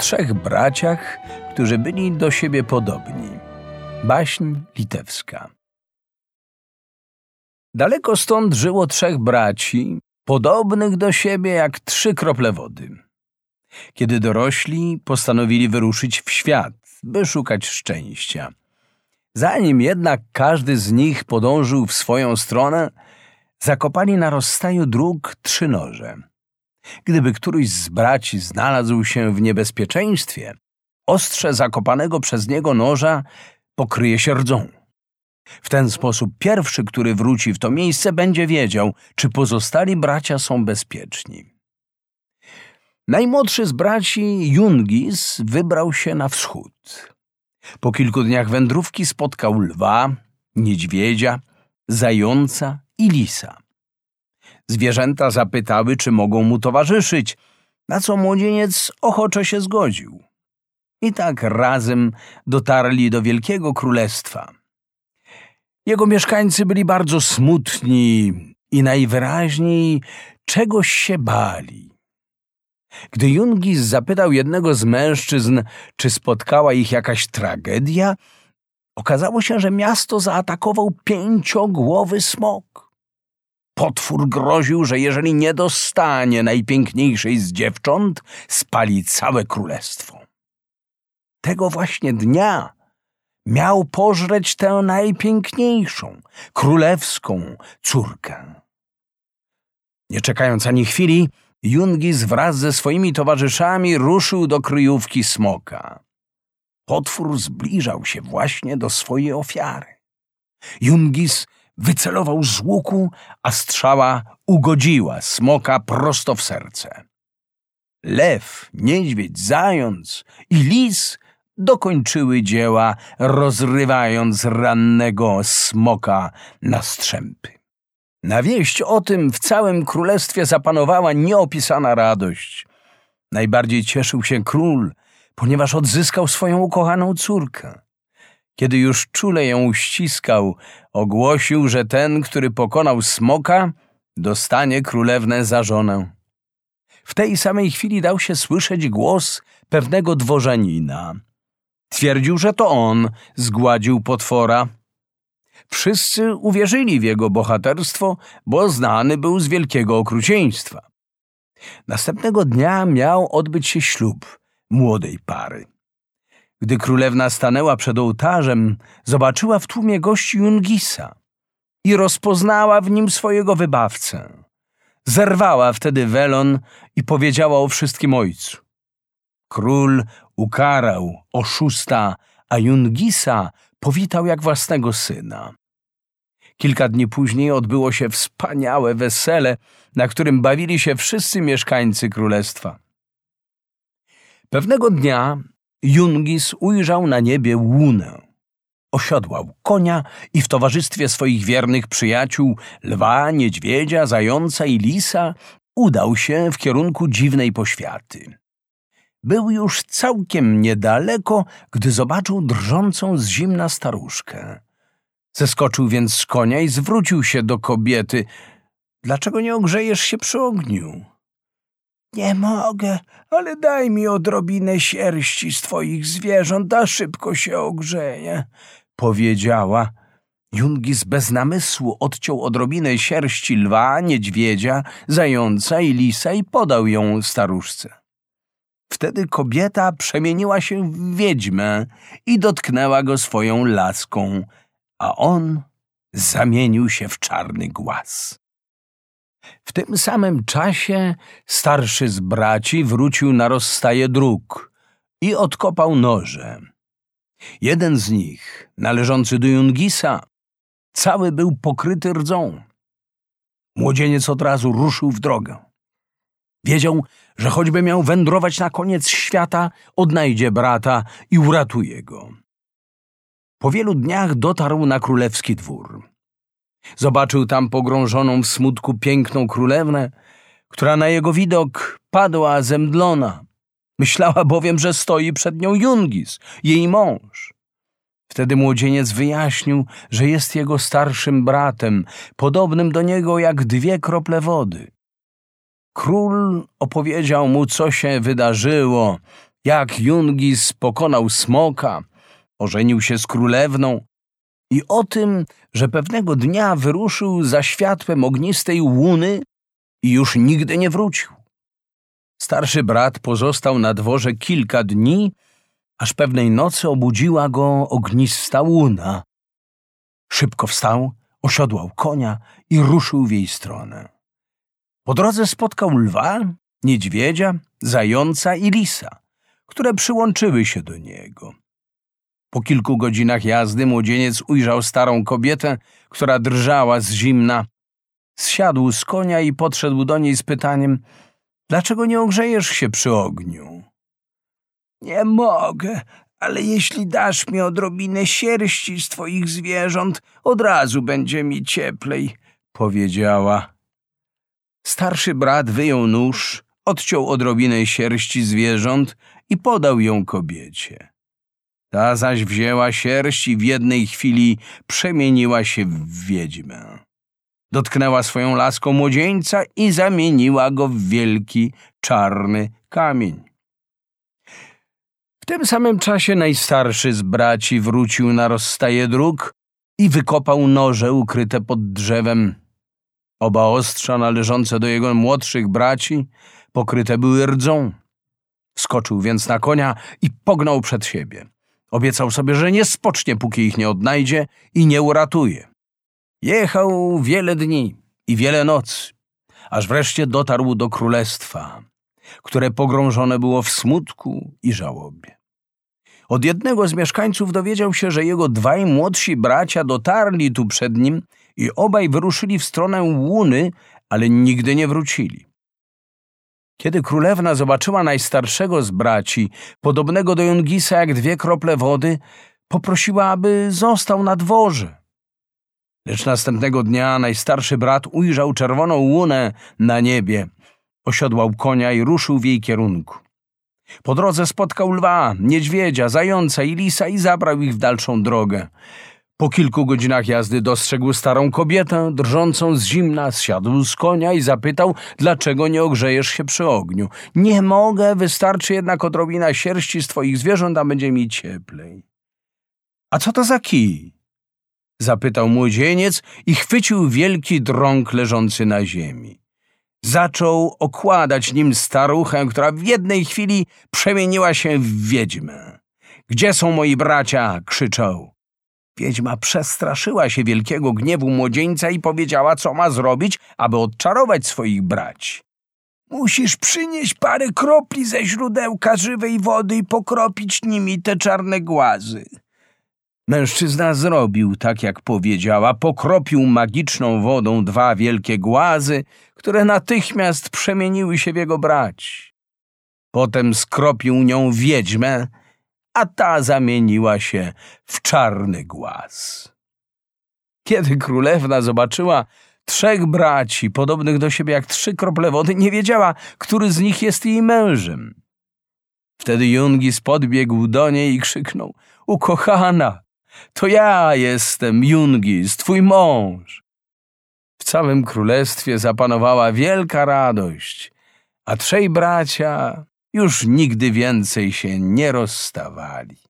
trzech braciach, którzy byli do siebie podobni. Baśń litewska. Daleko stąd żyło trzech braci, podobnych do siebie jak trzy krople wody. Kiedy dorośli, postanowili wyruszyć w świat, by szukać szczęścia. Zanim jednak każdy z nich podążył w swoją stronę, zakopali na rozstaju dróg trzy noże. Gdyby któryś z braci znalazł się w niebezpieczeństwie, ostrze zakopanego przez niego noża pokryje się rdzą. W ten sposób pierwszy, który wróci w to miejsce, będzie wiedział, czy pozostali bracia są bezpieczni. Najmłodszy z braci, Jungis, wybrał się na wschód. Po kilku dniach wędrówki spotkał lwa, niedźwiedzia, zająca i lisa. Zwierzęta zapytały, czy mogą mu towarzyszyć, na co młodzieniec ochoczo się zgodził. I tak razem dotarli do wielkiego królestwa. Jego mieszkańcy byli bardzo smutni i najwyraźniej czegoś się bali. Gdy Jungis zapytał jednego z mężczyzn, czy spotkała ich jakaś tragedia, okazało się, że miasto zaatakował pięciogłowy smok. Potwór groził, że jeżeli nie dostanie najpiękniejszej z dziewcząt, spali całe królestwo. Tego właśnie dnia miał pożreć tę najpiękniejszą, królewską córkę. Nie czekając ani chwili, Jungis wraz ze swoimi towarzyszami ruszył do kryjówki smoka. Potwór zbliżał się właśnie do swojej ofiary. Jungis wycelował z łuku, a strzała ugodziła smoka prosto w serce. Lew, niedźwiedź, zając i lis dokończyły dzieła, rozrywając rannego smoka na strzępy. Na wieść o tym w całym królestwie zapanowała nieopisana radość. Najbardziej cieszył się król, ponieważ odzyskał swoją ukochaną córkę. Kiedy już czule ją uściskał, ogłosił, że ten, który pokonał smoka, dostanie królewnę za żonę. W tej samej chwili dał się słyszeć głos pewnego dworzanina. Twierdził, że to on zgładził potwora. Wszyscy uwierzyli w jego bohaterstwo, bo znany był z wielkiego okrucieństwa. Następnego dnia miał odbyć się ślub młodej pary. Gdy królewna stanęła przed ołtarzem, zobaczyła w tłumie gości Jungisa i rozpoznała w nim swojego wybawcę. Zerwała wtedy welon i powiedziała o wszystkim ojcu. Król ukarał oszusta, a Jungisa powitał jak własnego syna. Kilka dni później odbyło się wspaniałe wesele, na którym bawili się wszyscy mieszkańcy królestwa. Pewnego dnia Jungis ujrzał na niebie łunę. Osiodłał konia i w towarzystwie swoich wiernych przyjaciół, lwa, niedźwiedzia, zająca i lisa, udał się w kierunku dziwnej poświaty. Był już całkiem niedaleko, gdy zobaczył drżącą z zimna staruszkę. Zeskoczył więc z konia i zwrócił się do kobiety. Dlaczego nie ogrzejesz się przy ogniu? Nie mogę, ale daj mi odrobinę sierści z twoich zwierząt, a szybko się ogrzeję, powiedziała. Jungis bez namysłu odciął odrobinę sierści lwa, niedźwiedzia, zająca i lisa i podał ją staruszce. Wtedy kobieta przemieniła się w wiedźmę i dotknęła go swoją laską, a on zamienił się w czarny głaz. W tym samym czasie starszy z braci wrócił na rozstaje dróg i odkopał noże. Jeden z nich, należący do Jungisa, cały był pokryty rdzą. Młodzieniec od razu ruszył w drogę. Wiedział, że choćby miał wędrować na koniec świata, odnajdzie brata i uratuje go. Po wielu dniach dotarł na królewski dwór. Zobaczył tam pogrążoną w smutku piękną królewnę, która na jego widok padła zemdlona. Myślała bowiem, że stoi przed nią Jungis, jej mąż. Wtedy młodzieniec wyjaśnił, że jest jego starszym bratem, podobnym do niego jak dwie krople wody. Król opowiedział mu, co się wydarzyło jak Jungis pokonał smoka, ożenił się z królewną i o tym, że pewnego dnia wyruszył za światłem ognistej łuny i już nigdy nie wrócił. Starszy brat pozostał na dworze kilka dni, aż pewnej nocy obudziła go ognista łuna. Szybko wstał, osiodłał konia i ruszył w jej stronę. Po drodze spotkał lwa, niedźwiedzia, zająca i lisa, które przyłączyły się do niego. Po kilku godzinach jazdy młodzieniec ujrzał starą kobietę, która drżała z zimna. Zsiadł z konia i podszedł do niej z pytaniem – Dlaczego nie ogrzejesz się przy ogniu? Nie mogę, ale jeśli dasz mi odrobinę sierści z twoich zwierząt, od razu będzie mi cieplej, powiedziała. Starszy brat wyjął nóż, odciął odrobinę sierści zwierząt i podał ją kobiecie. Ta zaś wzięła sierść i w jednej chwili przemieniła się w wiedźmę. Dotknęła swoją laską młodzieńca i zamieniła go w wielki, czarny kamień. W tym samym czasie najstarszy z braci wrócił na rozstaje dróg i wykopał noże ukryte pod drzewem. Oba ostrza należące do jego młodszych braci pokryte były rdzą. Skoczył więc na konia i pognał przed siebie. Obiecał sobie, że nie spocznie, póki ich nie odnajdzie i nie uratuje. Jechał wiele dni i wiele nocy, aż wreszcie dotarł do królestwa, które pogrążone było w smutku i żałobie. Od jednego z mieszkańców dowiedział się, że jego dwaj młodsi bracia dotarli tu przed nim i obaj wyruszyli w stronę łuny, ale nigdy nie wrócili. Kiedy królewna zobaczyła najstarszego z braci, podobnego do Jungisa jak dwie krople wody, poprosiła, aby został na dworze. Lecz następnego dnia najstarszy brat ujrzał czerwoną łunę na niebie. Osiodłał konia i ruszył w jej kierunku. Po drodze spotkał lwa, niedźwiedzia, zająca i lisa i zabrał ich w dalszą drogę. Po kilku godzinach jazdy dostrzegł starą kobietę, drżącą z zimna, zsiadł z konia i zapytał, dlaczego nie ogrzejesz się przy ogniu. Nie mogę, wystarczy jednak odrobina sierści z twoich zwierząt, a będzie mi cieplej. A co to za kij? Zapytał młodzieniec i chwycił wielki drąg leżący na ziemi. Zaczął okładać nim staruchę, która w jednej chwili przemieniła się w wiedźmę. Gdzie są moi bracia? krzyczał. Wiedźma przestraszyła się wielkiego gniewu młodzieńca i powiedziała, co ma zrobić, aby odczarować swoich braci. Musisz przynieść parę kropli ze źródełka żywej wody i pokropić nimi te czarne głazy. Mężczyzna zrobił tak, jak powiedziała, pokropił magiczną wodą dwa wielkie głazy, które natychmiast przemieniły się w jego brać. Potem skropił nią wiedźmę, a ta zamieniła się w czarny głaz. Kiedy królewna zobaczyła trzech braci, podobnych do siebie jak trzy krople wody, nie wiedziała, który z nich jest jej mężem. Wtedy Jungis podbiegł do niej i krzyknął – Ukochana, to ja jestem Jungis, twój mąż. W całym królestwie zapanowała wielka radość, a trzej bracia już nigdy więcej się nie rozstawali.